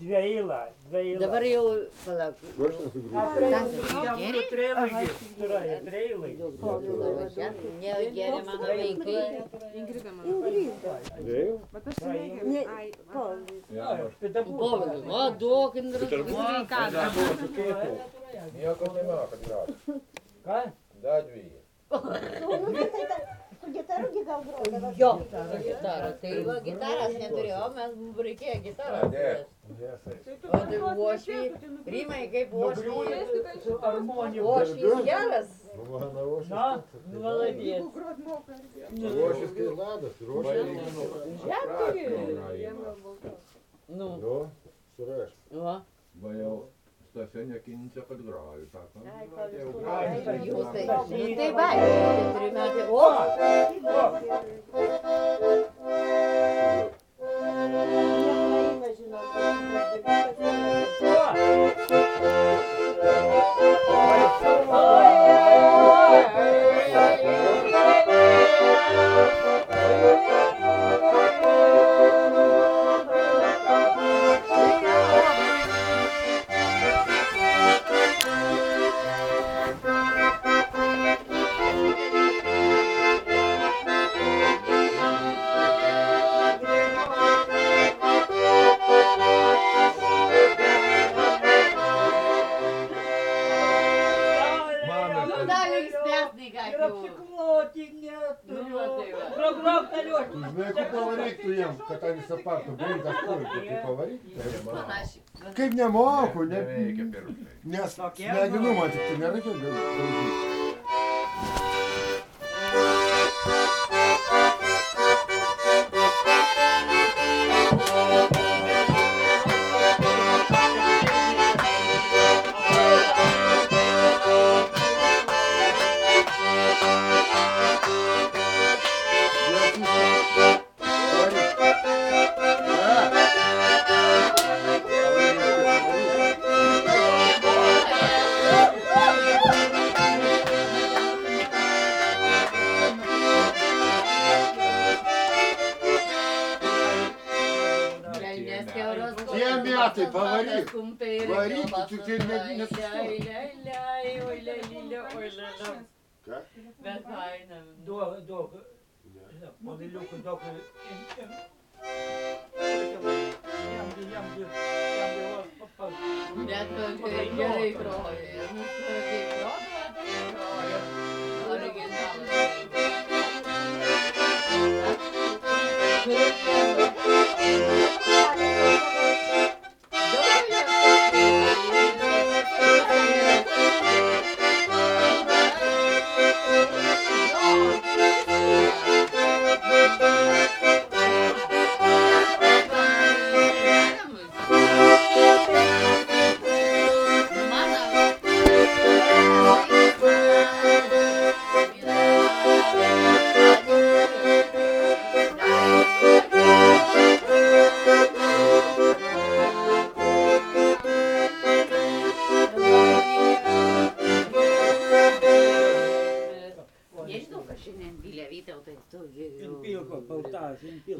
Dveila, dveila. Dabar jau, palauk. Treilai. Negeri mano vaikai. Ingrida mano. Dėjau? Bet aš Ne. Povilai, o duok indras. Nieko nėra, kad graužtų. Ką? Da dviejų. Su gitaru gi gal grodavo. Jo, su gitara. Tai va, gitaras neturėjau, mes mums reikėjo gitarą. O tai uošviai, Rimai kaip harmonija. Uošvis geras. Na, Maladės. Ošis kai ladas. Ošis. Nu, Nu, suraš. va. Va jau Stasė nekinčia, kad grauju, sako. Nu. Jūs tai, nu tai va, keturi metai. O, Nepraeina, Grok, taliuoti. Tu žinai, kaip pavaryk tu jiem, kad tą visą partą, blinkas turi, kaip tu pavaryk. Panašiai. Kaip nemoku, ne, Neveikia pirštai. nes Tokie, smegenų man tik tai nereikia daužyti. Kelnės metai, pavaryk. Kumpiai ir Varyk, kiaulas tu tik ne- sunai. nesustok. Lei, lei, lei, oi, lei, lei, oi, lei, lei. Ką? Bet faina. Duok, duok. Paviliukui daug. Jam, jam, jam, jam, Bet kai gerai groja. Nu, kai groja,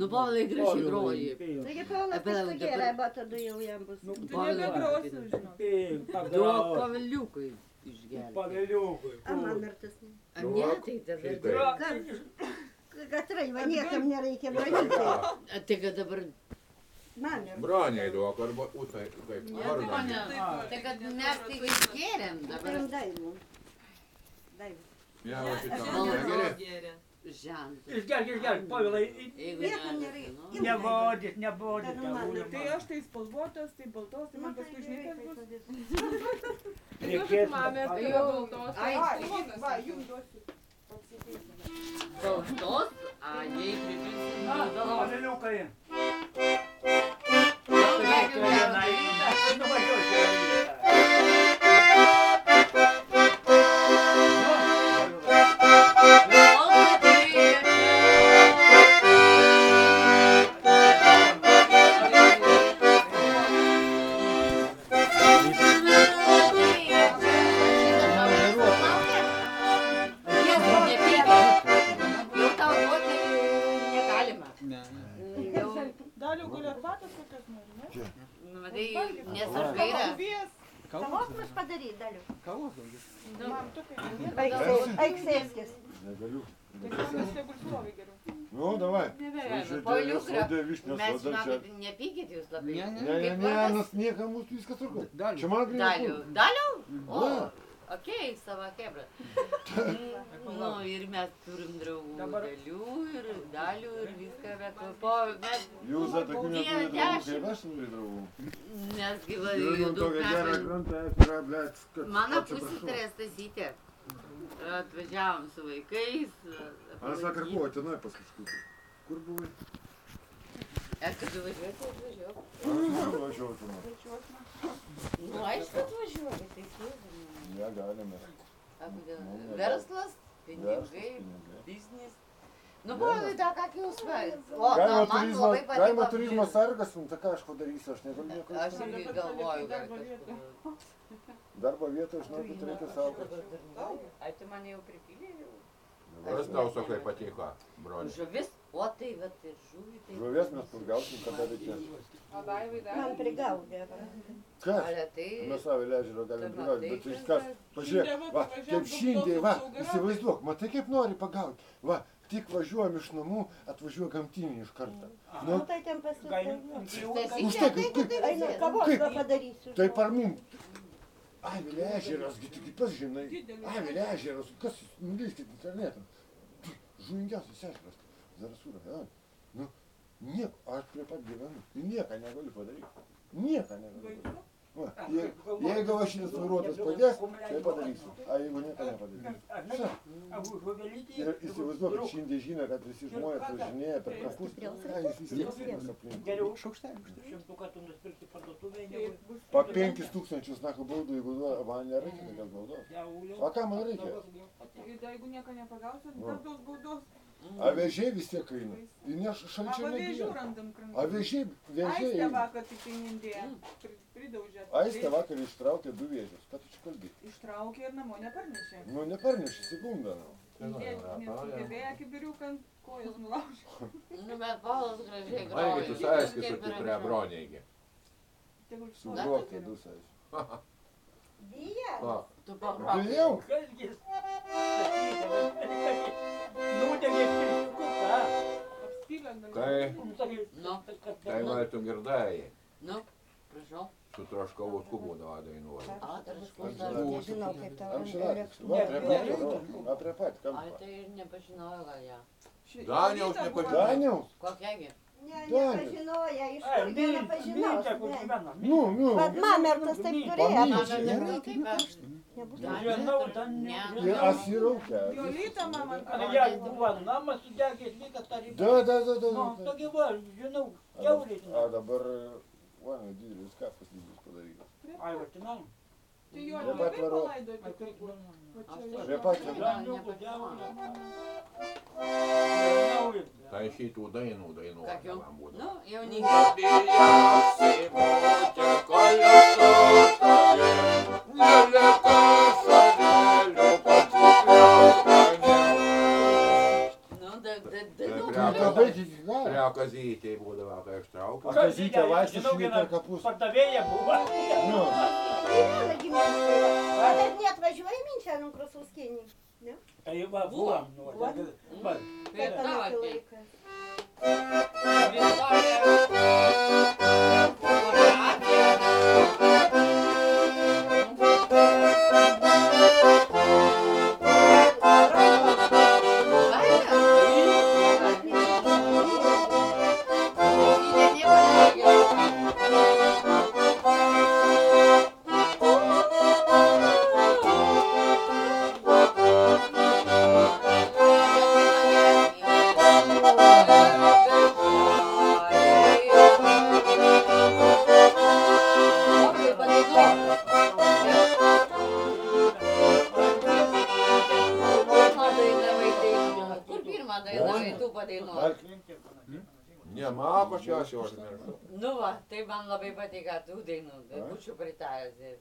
Nu, Povilai gražiai groji. Taigi Paulas Apie paskui dabar- gerai, bet tada jau jam bus. Nu, Tu nebegrosiu, žinok. Duok paviliukui išgerti. Paviliukui. A man ir tas. ne. A ne, tai tada. Šitai. Katrai, va niekam nereikia brandyti. A, Tai kad dabar. Man ir. Broniai duok, arba utai, kaip Ne, vardą. ne. Tai kad mes tai išgėrėm dabar. Turim daivų. Daivų. Ja, va šitą. Malonu. Žentas. Išgerk, išgerk, Povilai. Niekam ne, nereikia. Nebodis, nebodis. Tada man ir- Tai aš tai spalvotas, tai baltos, tai man paskui žinai, kas bus. Tai Reikės- duokit mamė, tai Ai, yra baltos. ai, tai va, jums duosiu. Baltos, a jei pripilsim Na, baltos. paviliukai. Žuvies. Kavos mus padaryt, daliu. Kavos daugiau. Nu. Eik- sėskis. Negaliu. Nu, nebegalima. Pauliuk yra. Mes, žinokit, nepykit jūs labai. Ne, ne. Ne, nes niekam mūsų viskas. Dalių. Čia man Dalių. Dalių? O, Da. Okei, sava kebra. Nu, ir mes turim draugų Dabar- dalių ir dalių ir viską, bet po mes... Jūs tokių neturite kaip aš turiu draugų. Nes gyva Žiūrėjau jau daug tokią gerą metų. Mano pusseserė Stasytė. Atvažiavom su vaikais. Aš vakar buvau tenai pas kažkokį. Kur buvai? Aš kad važiuoti, atvažiuoju. Aš važiavau tenai. Nu, aišku, atvažiuoju, tai kur. Ne, galime. A, kodėl? Nu, Verslas, Verslas, pinigai, pinigai. biznis. Nu, buvo Verslas. laida, ką jūs svarėt. O, Kaimo turizmo, kaimo turizmo sargas, nu, tai ką aš padarysiu, aš negaliu nieko. Aš irgi galvoju, gal darbo vietą, žinokit, reikia saugoti. Ai, tu mane jau pripylė jau. Kas tau sakai patiko, broli? Žuvis, o tai, bet ir žuvį tai. Žuvies mes pagausim, kada reikės. O daivai dar. Man prigaudė. Kas? Ale tai. Mes savo ležerio galim Tu prigauti, matai, bet jis kas kas, pažiūrėk, va, kaip šiandien, va, įsivaizduok, matai kaip nori pagauti, va, tik važiuojam iš namų, atvažiuoja gamtinį iš karto. Nu, Nu, tai ten. Stasytė, Už tai, tai kaip- tai Kaip? va padarysiu. tai par mum. Avilė ežeras, tik pats žinai. Avilė ežeras, kas, nulyskit internetą. Žuvingiausias ežeras, Zarasūra, ja. Nu, nieko, aš prie pat gyvenu, ir nieką negaliu padaryti. Nieką negaliu padaryti. Va, je, jeigu aš šitas vairuotojas padės, tai padarysiu. A jeigu nieko nepadarysiu. Ir įsivaizduokit, šiandien žino, kad visi žmonės važinėja per kapus. Geriau Šaukštelį. Tai Pa penkis tūkstančius nakų baudų, jeigu man nereikia tokios baudos. O ką man reikia? Jeigu nieko nepagausit, Va. dar tos baudos. A vežiai vis tiek eina. Ir ne šalčio krantą. A vežiai, vežiai Aistė eina. vakar tik mindėjo. Pridaužė. Aistė vakar ištraukė du vėžius. Ką tu čia kalbi? Ištraukė ir namo neparnešė. Nu, neparnešė sekundą. nu. Nesugebėjo kibiriuką ant kojos nulaužė. Nu, bet Paulas gražiai groja. Aigi, tu saiski su tikra bronėgi. Tegul Su stovi. grokė du sais. Dija. O, Tu pagrok. Bijau. Kasgis. Gal. Tai- Nu, tai va tu girdai, nu, prašau. su troškavų skubūdavo dainuoja. A, traškus Aš dar. žinau. Nežinau, kaip. Va, prie pat, Ai, kampą. tai ir nepažinojau gal ją. Daniaus nepažinai. Daniaus? Kokiagi? Ne, Danius. nepažinoja, iš Ai, kur gi Mintė, nepažinau. kur ne. gyvena. Nu, nu. Vat mamertas taip turėjo. Pamyk. Mano čia nežinau, nereikia, kaip aš. Nebus. Žinau, ten Ne. Ir asiraukia. Jolita mama Ar ją buvo namas sudegęs, lygas ar Da, da, da, da. Nu, da. tokia va, žinau, A kiauriai. dab- A dabar, va, didelis kapas didelis padarytas. Ai, va, tenai. Tai jo Prie pat labai varo. palaidoti Ai, kai kaip kur. nu, Va Aš čia tai jo. Prie pat žinau, jam. Kazytė vaikšto Žinau, švyt viena per kapus. Pardavėja buvo. Nu, Gyvena gimė. O net neatvažiuoja Ne, man pačios jau aš miršau. Nu va, tai man labai patiko tų dainų, tai būčiau pritaręs.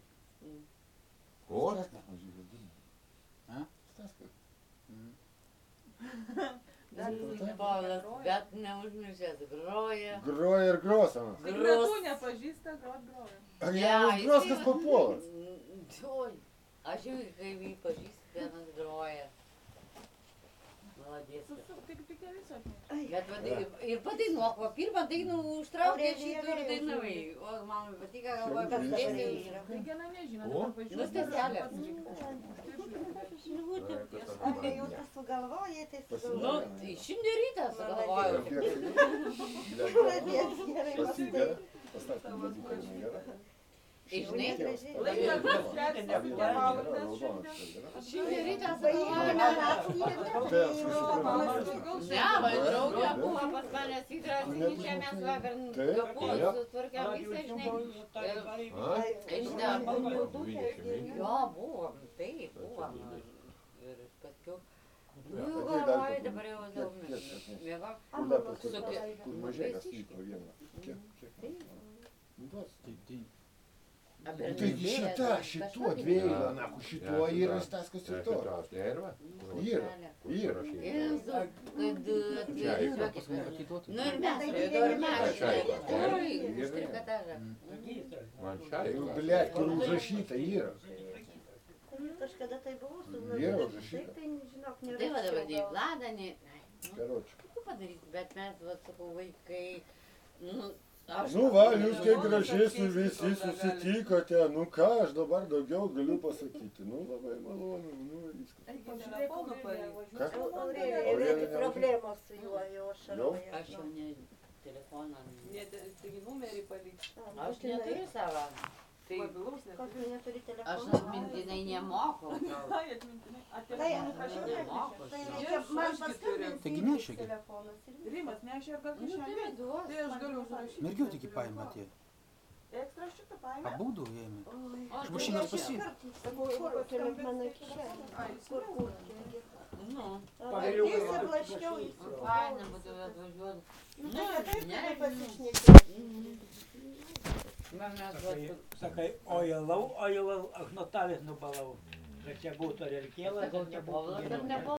O. Polas, bet neužmiršęs groja. Groja ir grosamas. Natų nepažįsta, sakau, atgroja. Ar jisai- groskas papuolas? Oi, aš jau kaip jį pažįstu, vienas groja. Va, tai- ir padainuok, va, pirmą dainą užtraukė šitą ir dainavai. O man patiko, galvoju, kad dėsiu. Tai. Nu. Žinutė. Apie jau tu sugalvojai, tai Nu, sugalvojai. tai šiandien rytą sugalvojau. Pradės gerai Tai žinai, šiandien. sugalvojau. naktį. Ne, va, draugė buvo pas mane sidras, čia mes vakar taip. sutvarkėm visą, žinai. Dvidešimt. Jo, buvom, taip, buvom. Ir paskiau. Nu, galvoju, dabar jau kiek- mėgo. Kur kur mažėkas vyko vieną. Kiek? Kiek? Nu, duos. A, Nu, Tai šita, šituo dviejų, na, ku šituo yra staskas ir to. Yra. Yra. Yra. Jėzu, kad atvažiuokit. Nu ir mes, Tai ir mes. Man. Nu, blėt, kur užrašyta yra. Kažkada tai buvo su Yra užrašyta. Taip, tai žinok, nėra. Tai va dabar nei vlada, nei... Karoči. Kaip padaryti, bet mes, va, sakau, vaikai, nu. Nu va, jūs kaip gražiai su visi susitikote, nu ką aš dabar daugiau galiu pasakyti. Nu labai malonu, nu viskas. Ką? Aurelija, problemos su juo, jau ašaroja. Aš jau ne telefoną. Ne, taigi numerį paliks. Aš neturiu savo. Tai Mobilaus neturi. tu neturi aš atmintinai nemokau. gal. Ai, atmintinai. Tai, Moku. tai man Aš gi paskambinti. Taigi įjungti nešė gi. telefonas ir viskas. Rimas nešė ar gal Nu, tai. Tai aš galiu užrašyti. Mergiau tik paima tie. Ekstra šitą paėmė? Abudu ėmė. Aš tai iškart Sakau, kur telefoną kišenė? Kur, kur? Nu, Pagaliau Jis gal- blaškiau į faina būtų atvažiuoti. Nu, tai tada pasišnekėti? Man mes Sakai, vat- sakai, oilau, oilau, aš nuo tavęs nubalau. Kad čia būtų relkėlas, kad nebūtų geriau. nebuvo.